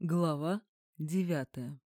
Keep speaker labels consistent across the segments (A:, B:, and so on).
A: Глава девятая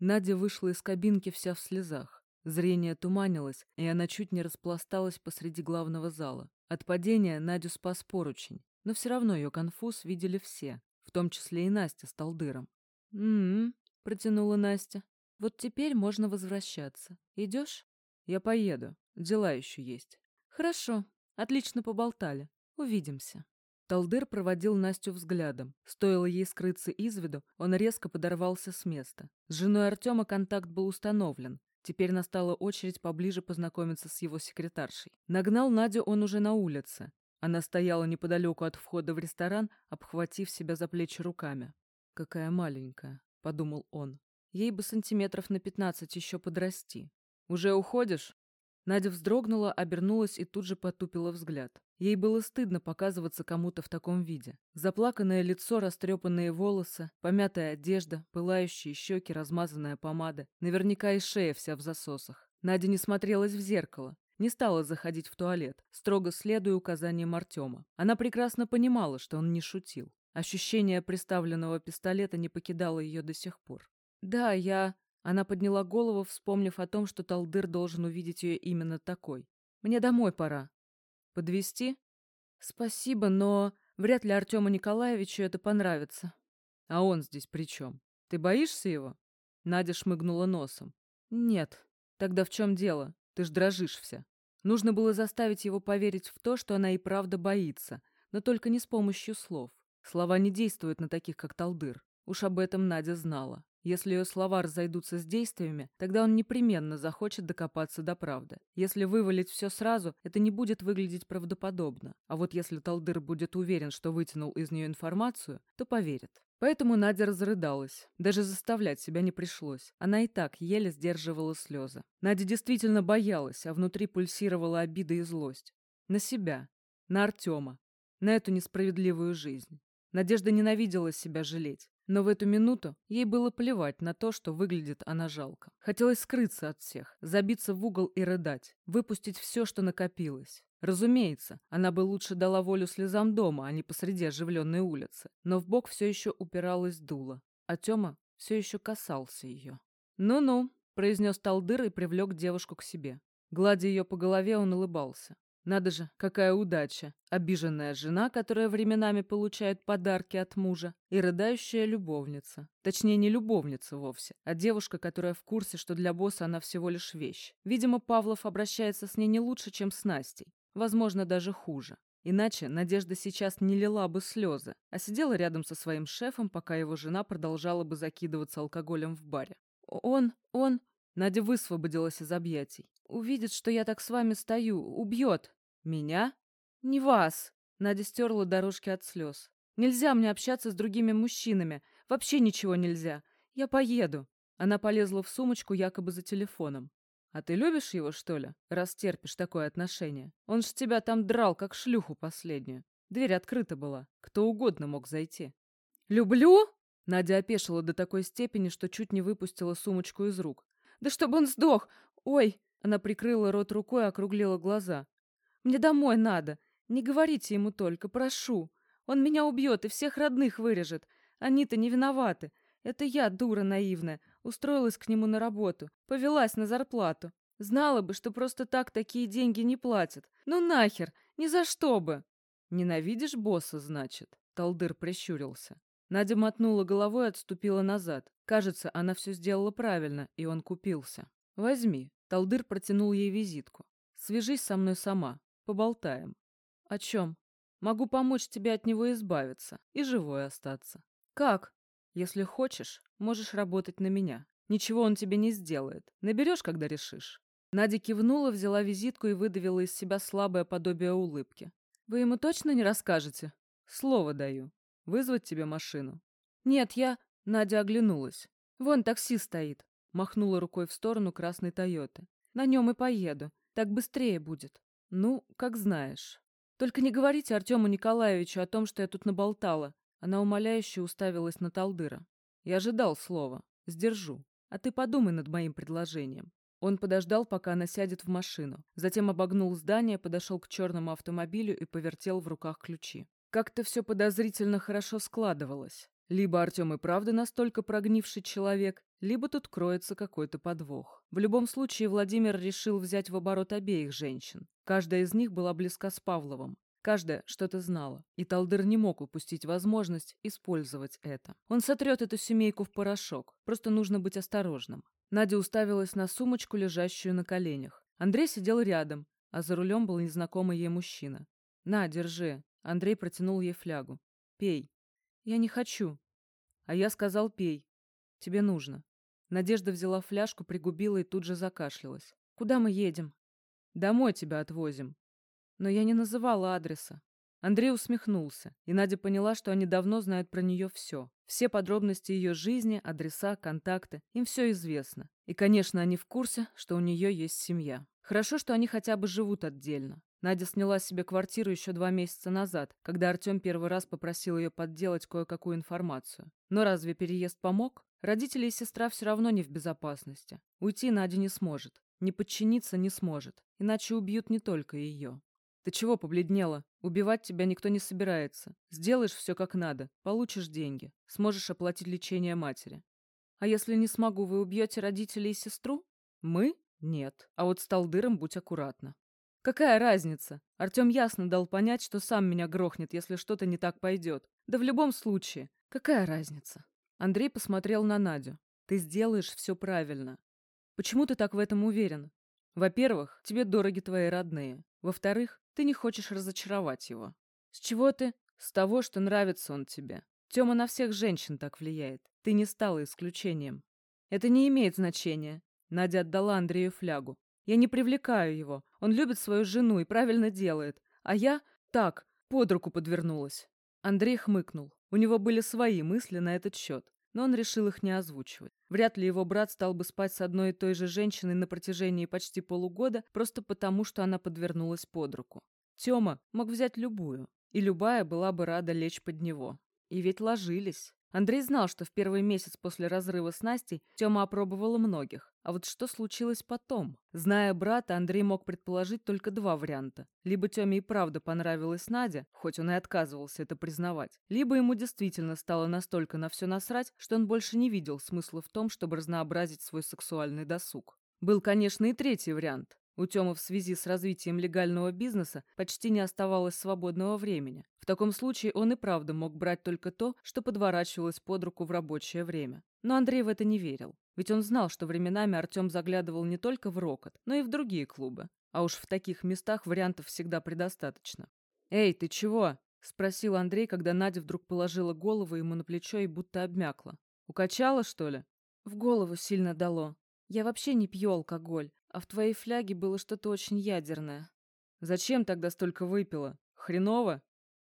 A: Надя вышла из кабинки вся в слезах. Зрение туманилось, и она чуть не распласталась посреди главного зала. От падения Надю спас поручень, но все равно ее конфуз видели все, в том числе и Настя с Талдыром. «М-м-м», протянула Настя. «Вот теперь можно возвращаться. Идешь?» «Я поеду. Дела еще есть». «Хорошо. Отлично поболтали. Увидимся». Талдыр проводил Настю взглядом. Стоило ей скрыться из виду, он резко подорвался с места. С женой Артема контакт был установлен. Теперь настала очередь поближе познакомиться с его секретаршей. Нагнал Надю он уже на улице. Она стояла неподалеку от входа в ресторан, обхватив себя за плечи руками. «Какая маленькая», — подумал он. «Ей бы сантиметров на пятнадцать еще подрасти». «Уже уходишь?» Надя вздрогнула, обернулась и тут же потупила взгляд. Ей было стыдно показываться кому-то в таком виде. Заплаканное лицо, растрепанные волосы, помятая одежда, пылающие щеки, размазанная помада. Наверняка и шея вся в засосах. Надя не смотрелась в зеркало, не стала заходить в туалет, строго следуя указаниям Артема. Она прекрасно понимала, что он не шутил. Ощущение приставленного пистолета не покидало ее до сих пор. «Да, я...» Она подняла голову, вспомнив о том, что Талдыр должен увидеть ее именно такой. «Мне домой пора», Подвести? Спасибо, но вряд ли Артему Николаевичу это понравится. А он здесь при чем? Ты боишься его? Надя шмыгнула носом. Нет. Тогда в чем дело? Ты ж дрожишь вся. Нужно было заставить его поверить в то, что она и правда боится, но только не с помощью слов. Слова не действуют на таких, как Талдыр. Уж об этом Надя знала. Если ее слова разойдутся с действиями, тогда он непременно захочет докопаться до правды. Если вывалить все сразу, это не будет выглядеть правдоподобно. А вот если Талдыр будет уверен, что вытянул из нее информацию, то поверит. Поэтому Надя разрыдалась. Даже заставлять себя не пришлось. Она и так еле сдерживала слезы. Надя действительно боялась, а внутри пульсировала обида и злость. На себя. На Артема. На эту несправедливую жизнь. Надежда ненавидела себя жалеть. Но в эту минуту ей было плевать на то, что выглядит она жалко. Хотелось скрыться от всех, забиться в угол и рыдать, выпустить все, что накопилось. Разумеется, она бы лучше дала волю слезам дома, а не посреди оживленной улицы. Но в бок все еще упиралась дуло, а Тёма все еще касался ее. «Ну-ну», — произнес Талдыр и привлек девушку к себе. Гладя ее по голове, он улыбался. Надо же, какая удача. Обиженная жена, которая временами получает подарки от мужа, и рыдающая любовница. Точнее, не любовница вовсе, а девушка, которая в курсе, что для босса она всего лишь вещь. Видимо, Павлов обращается с ней не лучше, чем с Настей. Возможно, даже хуже. Иначе Надежда сейчас не лила бы слезы, а сидела рядом со своим шефом, пока его жена продолжала бы закидываться алкоголем в баре. Он, он... Надя высвободилась из объятий. Увидит, что я так с вами стою, убьет. Меня? Не вас. Надя стерла дорожки от слез. Нельзя мне общаться с другими мужчинами. Вообще ничего нельзя. Я поеду. Она полезла в сумочку якобы за телефоном. А ты любишь его, что ли, раз терпишь такое отношение? Он ж тебя там драл, как шлюху последнюю. Дверь открыта была. Кто угодно мог зайти. «Люблю?» Надя опешила до такой степени, что чуть не выпустила сумочку из рук. «Да чтобы он сдох! Ой!» Она прикрыла рот рукой и округлила глаза. «Мне домой надо. Не говорите ему только, прошу. Он меня убьет и всех родных вырежет. Они-то не виноваты. Это я, дура наивная, устроилась к нему на работу, повелась на зарплату. Знала бы, что просто так такие деньги не платят. Ну нахер, ни за что бы!» «Ненавидишь босса, значит?» Талдыр прищурился. Надя мотнула головой и отступила назад. Кажется, она все сделала правильно, и он купился. «Возьми, Талдыр протянул ей визитку. «Свяжись со мной сама. Поболтаем». «О чем?» «Могу помочь тебе от него избавиться и живой остаться». «Как?» «Если хочешь, можешь работать на меня. Ничего он тебе не сделает. Наберешь, когда решишь». Надя кивнула, взяла визитку и выдавила из себя слабое подобие улыбки. «Вы ему точно не расскажете?» «Слово даю. Вызвать тебе машину?» «Нет, я...» Надя оглянулась. «Вон такси стоит. Махнула рукой в сторону красной Тойоты. На нем и поеду. Так быстрее будет. Ну, как знаешь. Только не говорите Артему Николаевичу о том, что я тут наболтала. Она умоляюще уставилась на Талдыра. Я ожидал слова. Сдержу. А ты подумай над моим предложением. Он подождал, пока она сядет в машину. Затем обогнул здание, подошел к черному автомобилю и повертел в руках ключи. Как-то все подозрительно хорошо складывалось. Либо Артем и правда настолько прогнивший человек, либо тут кроется какой-то подвох. В любом случае Владимир решил взять в оборот обеих женщин. Каждая из них была близка с Павловым. Каждая что-то знала, и Талдыр не мог упустить возможность использовать это. Он сотрет эту семейку в порошок, просто нужно быть осторожным. Надя уставилась на сумочку, лежащую на коленях. Андрей сидел рядом, а за рулем был незнакомый ей мужчина. «На, держи». Андрей протянул ей флягу. «Пей». «Я не хочу». «А я сказал, пей. Тебе нужно». Надежда взяла фляжку, пригубила и тут же закашлялась. «Куда мы едем?» «Домой тебя отвозим. Но я не называла адреса. Андрей усмехнулся, и Надя поняла, что они давно знают про нее все. Все подробности ее жизни, адреса, контакты, им все известно. И, конечно, они в курсе, что у нее есть семья. Хорошо, что они хотя бы живут отдельно. Надя сняла себе квартиру еще два месяца назад, когда Артем первый раз попросил ее подделать кое-какую информацию. Но разве переезд помог? Родители и сестра все равно не в безопасности. Уйти Надя не сможет. Не подчиниться не сможет. Иначе убьют не только ее. Ты чего побледнела? Убивать тебя никто не собирается. Сделаешь все как надо, получишь деньги, сможешь оплатить лечение матери. А если не смогу, вы убьете родителей и сестру? Мы? Нет. А вот с Талдыром будь аккуратна. Какая разница? Артем ясно дал понять, что сам меня грохнет, если что-то не так пойдет. Да в любом случае. Какая разница? Андрей посмотрел на Надю. Ты сделаешь все правильно. Почему ты так в этом уверен? Во-первых, тебе дороги твои родные. Во-вторых, ты не хочешь разочаровать его. С чего ты? С того, что нравится он тебе. Тёма на всех женщин так влияет. Ты не стала исключением. Это не имеет значения. Надя отдала Андрею флягу. Я не привлекаю его. Он любит свою жену и правильно делает. А я так, под руку подвернулась. Андрей хмыкнул. У него были свои мысли на этот счет но он решил их не озвучивать. Вряд ли его брат стал бы спать с одной и той же женщиной на протяжении почти полугода просто потому, что она подвернулась под руку. Тёма мог взять любую, и любая была бы рада лечь под него. И ведь ложились. Андрей знал, что в первый месяц после разрыва с Настей Тёма опробовала многих. А вот что случилось потом? Зная брата, Андрей мог предположить только два варианта. Либо Тёме и правда понравилась Надя, хоть он и отказывался это признавать, либо ему действительно стало настолько на все насрать, что он больше не видел смысла в том, чтобы разнообразить свой сексуальный досуг. Был, конечно, и третий вариант. У Тёмы в связи с развитием легального бизнеса почти не оставалось свободного времени. В таком случае он и правда мог брать только то, что подворачивалось под руку в рабочее время. Но Андрей в это не верил. Ведь он знал, что временами Артем заглядывал не только в Рокот, но и в другие клубы. А уж в таких местах вариантов всегда предостаточно. «Эй, ты чего?» — спросил Андрей, когда Надя вдруг положила голову ему на плечо и будто обмякла. «Укачала, что ли?» «В голову сильно дало. Я вообще не пью алкоголь. А в твоей фляге было что-то очень ядерное. Зачем тогда столько выпила? Хреново?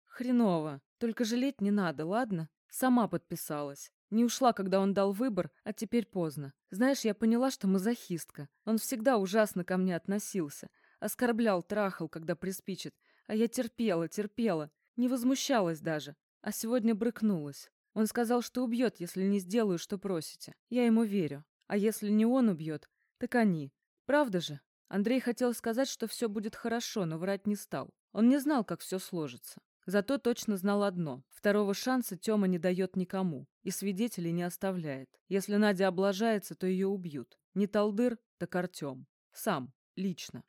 A: Хреново. Только жалеть не надо, ладно? Сама подписалась. Не ушла, когда он дал выбор, а теперь поздно. Знаешь, я поняла, что мазохистка. Он всегда ужасно ко мне относился. Оскорблял, трахал, когда приспичит. А я терпела, терпела. Не возмущалась даже. А сегодня брыкнулась. Он сказал, что убьет, если не сделаю, что просите. Я ему верю. А если не он убьет, так они. Правда же? Андрей хотел сказать, что все будет хорошо, но врать не стал. Он не знал, как все сложится. Зато точно знал одно. Второго шанса Тёма не дает никому. И свидетелей не оставляет. Если Надя облажается, то ее убьют. Не Талдыр, так Артем. Сам. Лично.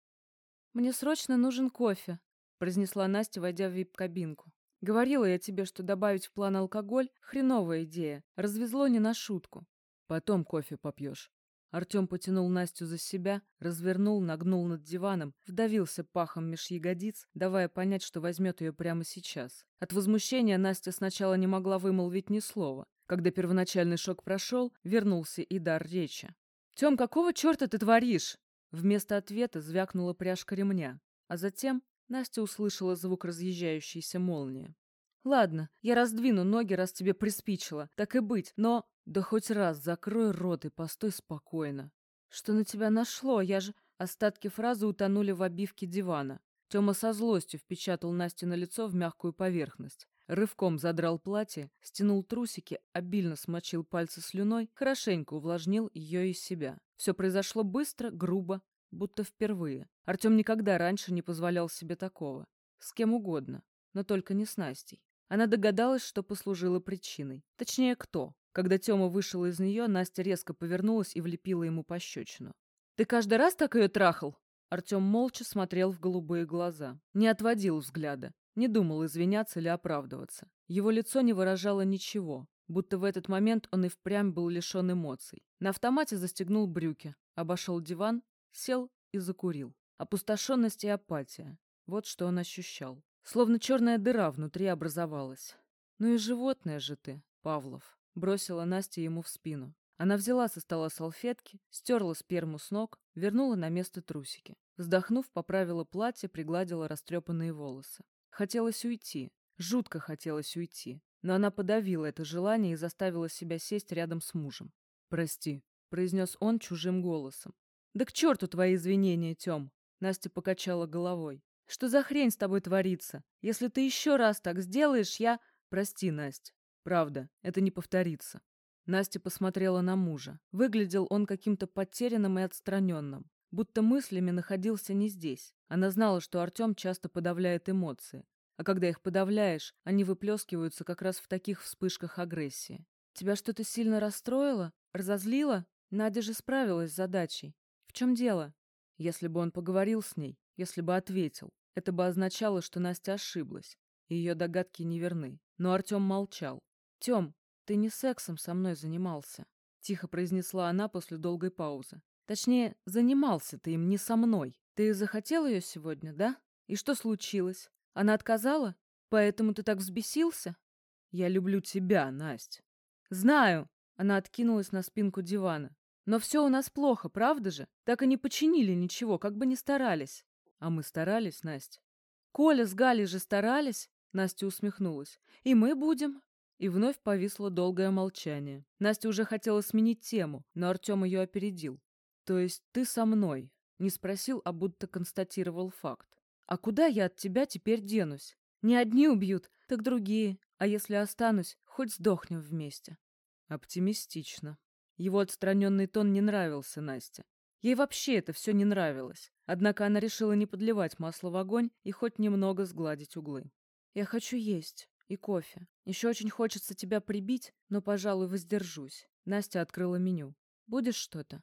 A: «Мне срочно нужен кофе», — произнесла Настя, войдя в вип-кабинку. «Говорила я тебе, что добавить в план алкоголь — хреновая идея. Развезло не на шутку». «Потом кофе попьешь», Артем потянул Настю за себя, развернул, нагнул над диваном, вдавился пахом меж ягодиц, давая понять, что возьмет ее прямо сейчас. От возмущения Настя сначала не могла вымолвить ни слова. Когда первоначальный шок прошел, вернулся и дар речи. «Тем, какого черта ты творишь?» Вместо ответа звякнула пряжка ремня, а затем Настя услышала звук разъезжающейся молнии. «Ладно, я раздвину ноги, раз тебе приспичило, так и быть, но...» Да хоть раз закрой рот и постой спокойно. Что на тебя нашло? Я же... Остатки фразы утонули в обивке дивана. Тёма со злостью впечатал Насте на лицо в мягкую поверхность. Рывком задрал платье, стянул трусики, обильно смочил пальцы слюной, хорошенько увлажнил ее и себя. Все произошло быстро, грубо, будто впервые. Артем никогда раньше не позволял себе такого. С кем угодно, но только не с Настей. Она догадалась, что послужило причиной. Точнее, кто. Когда Тёма вышел из нее, Настя резко повернулась и влепила ему пощечину. «Ты каждый раз так ее трахал?» Артем молча смотрел в голубые глаза. Не отводил взгляда. Не думал извиняться или оправдываться. Его лицо не выражало ничего, будто в этот момент он и впрямь был лишен эмоций. На автомате застегнул брюки, обошел диван, сел и закурил. Опустошенность и апатия. Вот что он ощущал. Словно черная дыра внутри образовалась. «Ну и животное же ты, Павлов», — бросила Настя ему в спину. Она взяла со стола салфетки, стерла сперму с ног, вернула на место трусики. Вздохнув, поправила платье, пригладила растрепанные волосы. Хотелось уйти. Жутко хотелось уйти. Но она подавила это желание и заставила себя сесть рядом с мужем. «Прости», — произнес он чужим голосом. «Да к черту твои извинения, Тем!» Настя покачала головой. «Что за хрень с тобой творится? Если ты еще раз так сделаешь, я...» «Прости, Настя. Правда, это не повторится». Настя посмотрела на мужа. Выглядел он каким-то потерянным и отстраненным, будто мыслями находился не здесь. Она знала, что Артем часто подавляет эмоции, а когда их подавляешь, они выплескиваются как раз в таких вспышках агрессии. «Тебя что-то сильно расстроило? Разозлило? Надя же справилась с задачей. В чем дело?» Если бы он поговорил с ней, если бы ответил, это бы означало, что Настя ошиблась, и ее догадки неверны. Но Артем молчал. «Тем, ты не сексом со мной занимался», — тихо произнесла она после долгой паузы. «Точнее, занимался ты им не со мной. Ты захотел ее сегодня, да? И что случилось? Она отказала? Поэтому ты так взбесился?» «Я люблю тебя, Настя». «Знаю!» — она откинулась на спинку дивана. Но все у нас плохо, правда же? Так и не починили ничего, как бы ни старались. А мы старались, Настя. Коля с Галей же старались, Настя усмехнулась. И мы будем. И вновь повисло долгое молчание. Настя уже хотела сменить тему, но Артем ее опередил. То есть ты со мной? Не спросил, а будто констатировал факт. А куда я от тебя теперь денусь? Не одни убьют, так другие. А если останусь, хоть сдохнем вместе. Оптимистично. Его отстраненный тон не нравился Насте. Ей вообще это все не нравилось. Однако она решила не подливать масло в огонь и хоть немного сгладить углы. «Я хочу есть. И кофе. Еще очень хочется тебя прибить, но, пожалуй, воздержусь». Настя открыла меню. «Будешь что-то?»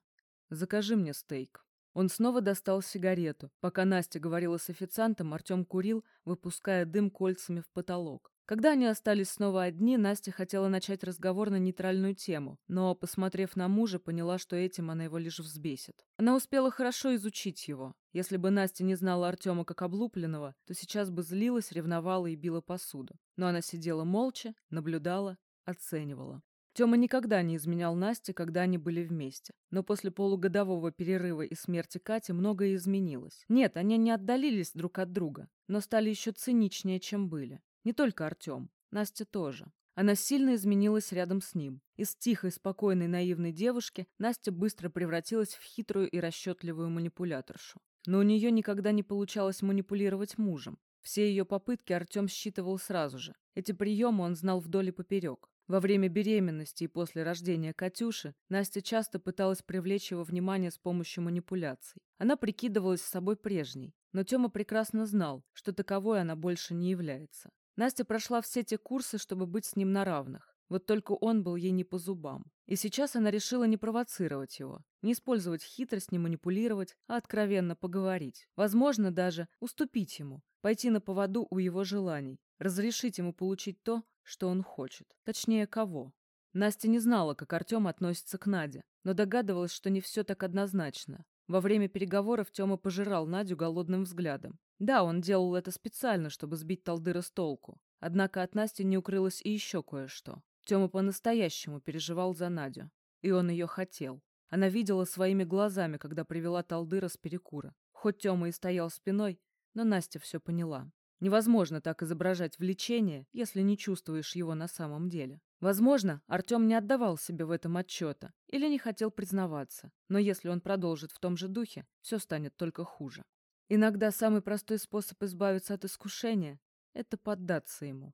A: «Закажи мне стейк». Он снова достал сигарету. Пока Настя говорила с официантом, Артем курил, выпуская дым кольцами в потолок. Когда они остались снова одни, Настя хотела начать разговор на нейтральную тему, но, посмотрев на мужа, поняла, что этим она его лишь взбесит. Она успела хорошо изучить его. Если бы Настя не знала Артема как облупленного, то сейчас бы злилась, ревновала и била посуду. Но она сидела молча, наблюдала, оценивала. Тёма никогда не изменял Насте, когда они были вместе. Но после полугодового перерыва и смерти Кати многое изменилось. Нет, они не отдалились друг от друга, но стали еще циничнее, чем были. Не только Артем, Настя тоже. Она сильно изменилась рядом с ним. Из тихой, спокойной, наивной девушки Настя быстро превратилась в хитрую и расчетливую манипуляторшу. Но у нее никогда не получалось манипулировать мужем. Все ее попытки Артем считывал сразу же. Эти приемы он знал вдоль и поперек. Во время беременности и после рождения Катюши Настя часто пыталась привлечь его внимание с помощью манипуляций. Она прикидывалась с собой прежней, но Тёма прекрасно знал, что таковой она больше не является. Настя прошла все те курсы, чтобы быть с ним на равных. Вот только он был ей не по зубам. И сейчас она решила не провоцировать его, не использовать хитрость, не манипулировать, а откровенно поговорить. Возможно, даже уступить ему, пойти на поводу у его желаний, разрешить ему получить то, что он хочет. Точнее, кого. Настя не знала, как Артем относится к Наде, но догадывалась, что не все так однозначно. Во время переговоров Тёма пожирал Надю голодным взглядом. Да, он делал это специально, чтобы сбить Талдыра с толку. Однако от Насти не укрылось и еще кое-что. Тёма по-настоящему переживал за Надю. И он ее хотел. Она видела своими глазами, когда привела Талдыра с перекура. Хоть Тёма и стоял спиной, но Настя все поняла. Невозможно так изображать влечение, если не чувствуешь его на самом деле. Возможно, Артем не отдавал себе в этом отчета или не хотел признаваться, но если он продолжит в том же духе, все станет только хуже. Иногда самый простой способ избавиться от искушения — это поддаться ему.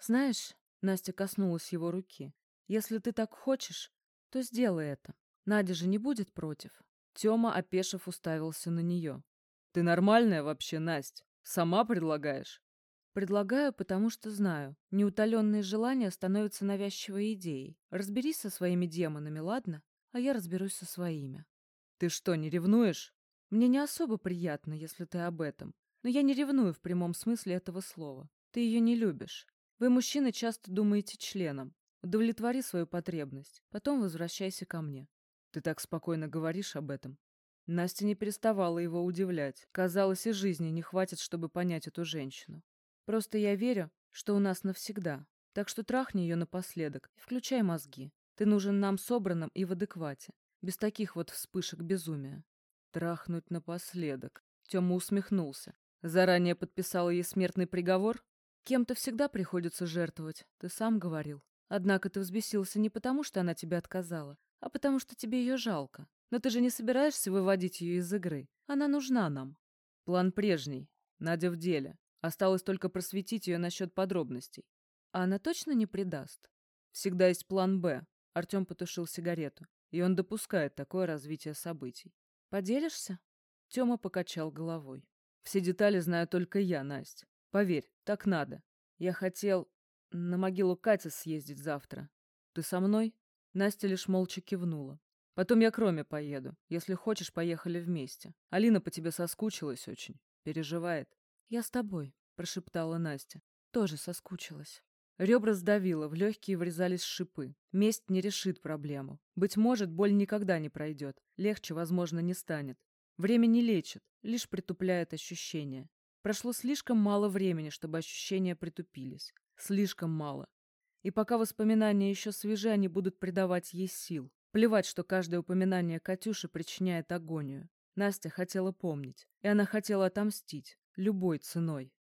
A: Знаешь, Настя коснулась его руки, если ты так хочешь, то сделай это. Надя же не будет против. Тёма, опешив, уставился на нее. «Ты нормальная вообще, Настя? Сама предлагаешь?» Предлагаю, потому что знаю, неутоленные желания становятся навязчивой идеей. Разберись со своими демонами, ладно? А я разберусь со своими. Ты что, не ревнуешь? Мне не особо приятно, если ты об этом. Но я не ревную в прямом смысле этого слова. Ты ее не любишь. Вы, мужчины, часто думаете членом. Удовлетвори свою потребность. Потом возвращайся ко мне. Ты так спокойно говоришь об этом. Настя не переставала его удивлять. Казалось, и жизни не хватит, чтобы понять эту женщину. Просто я верю, что у нас навсегда. Так что трахни ее напоследок и включай мозги. Ты нужен нам собранным и в адеквате. Без таких вот вспышек безумия. Трахнуть напоследок. Тёма усмехнулся. Заранее подписала ей смертный приговор? Кем-то всегда приходится жертвовать, ты сам говорил. Однако ты взбесился не потому, что она тебе отказала, а потому что тебе ее жалко. Но ты же не собираешься выводить ее из игры. Она нужна нам. План прежний. Надя в деле. Осталось только просветить ее насчет подробностей. А она точно не предаст? Всегда есть план «Б». Артем потушил сигарету. И он допускает такое развитие событий. Поделишься? Тёма покачал головой. Все детали знаю только я, Настя. Поверь, так надо. Я хотел на могилу Кати съездить завтра. Ты со мной? Настя лишь молча кивнула. Потом я к Роме поеду. Если хочешь, поехали вместе. Алина по тебе соскучилась очень. Переживает. Я с тобой, прошептала Настя. Тоже соскучилась. Ребра сдавило, в легкие врезались шипы. Месть не решит проблему. Быть может, боль никогда не пройдет. Легче, возможно, не станет. Время не лечит, лишь притупляет ощущения. Прошло слишком мало времени, чтобы ощущения притупились. Слишком мало. И пока воспоминания еще свежи, они будут придавать ей сил. Плевать, что каждое упоминание Катюши причиняет агонию. Настя хотела помнить, и она хотела отомстить, любой ценой.